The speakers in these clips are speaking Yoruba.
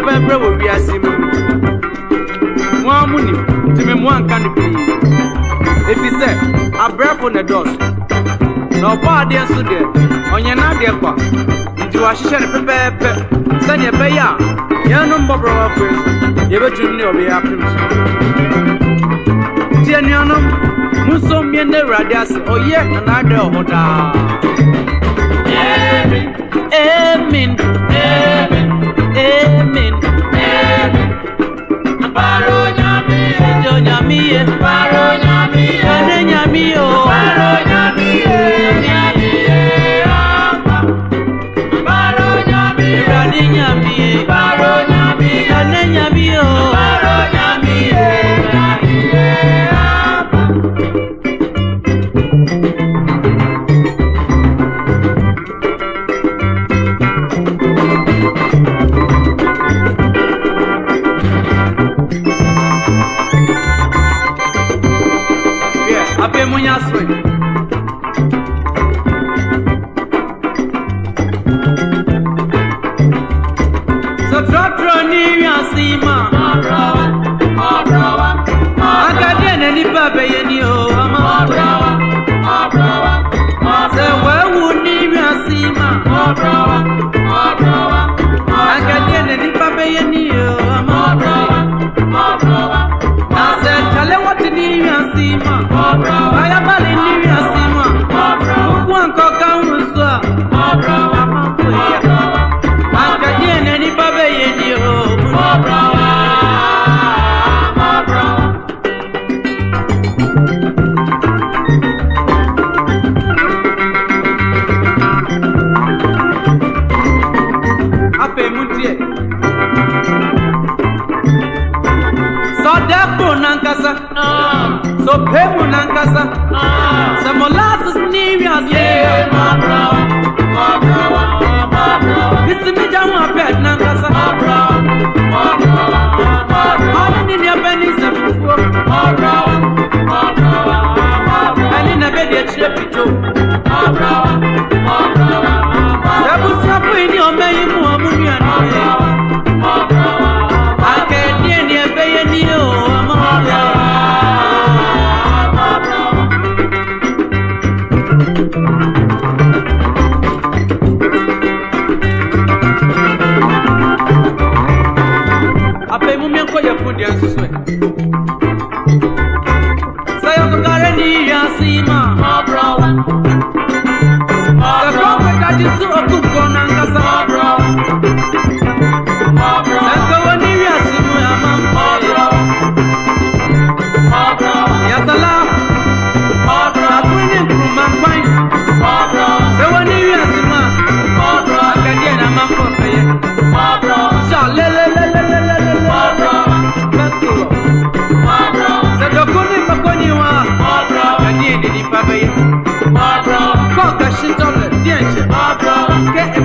nipa brɛ wɔ wiase mu mo a mo nim tumi mo anka no pii efi sɛ abrɛfo na dɔɔso na ɔbɔ adeɛ nso deɛ ɔnyɛ n'adeɛ kwa nti wahyehyɛ no pɛpɛɛpɛ sɛdeɛ ɛbɛyɛ a yɛn no mbɔ brɛ wafo yi yɛbɛtumi ne ɔbɛyɛ apem so tie nuanom mo nso mmie awurade ase ɔyɛ na n'adɛ ɔhɔ daa Fatima. Ọ̀rọ̀ wa, ọ̀rọ̀ wa, ọ̀rọ̀ wa. Akadé ẹ̀nà ní bàbá yẹn ni o, ọmọ. Ọ̀rọ̀ wa, ọ̀rọ̀ wa, ọ̀rọ̀ wa. Ṣèwé wù ní Fatima. Ọ̀rọ̀ wa, ọ̀rọ̀ wa, ọ̀rọ̀ wa. Akadé ẹ̀nà ní bàbá yẹn ni o, ọmọ. Ọ̀rọ̀ wa, ọ̀rọ̀ wa, ọ̀rọ̀ wa. Àṣẹ Sophemuna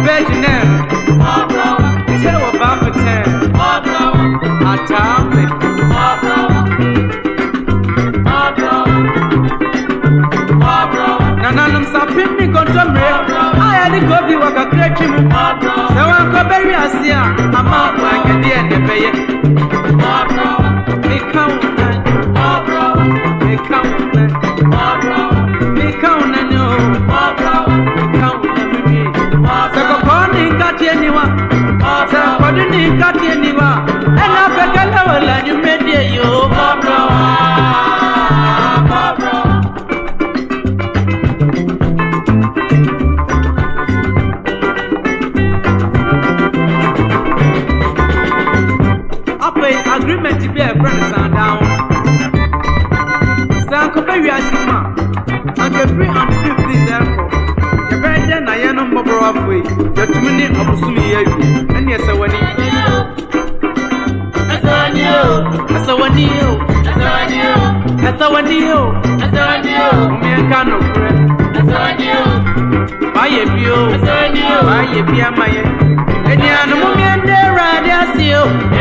imaginary. Tell about the time. Our topic. Nana nam sapin ni kontomre. Aya ni gobi waka krechi Se wanko beri asia. Ama wanke di yɛfiri amsi firi sɛ kɔ yɛbɛyɛ na yɛno mmɔborɔ afoe yɛtumi ne abosom yi awie ɛne ɛsɛ w'ani ɛsɛ w'ani o ɛsɛ w'ani o ɛsɛ w'ani o ɛsɛ w'ani o ɛsɛ w'ani o ɔmeɛnka nokorɛ ɛsɛ w'ani o wayɛ bi o ɛsɛ w'ani o wayɛ bi ama yɛ ɛnuanom mmea ndɛ awurade ase o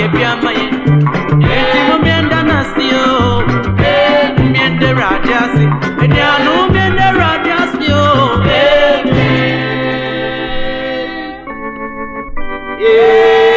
ye byama ye eti eh, mumyenda nasio mumyende oh. eh, radiasi edyanu mumyende radiasio oh. eh, Yeah.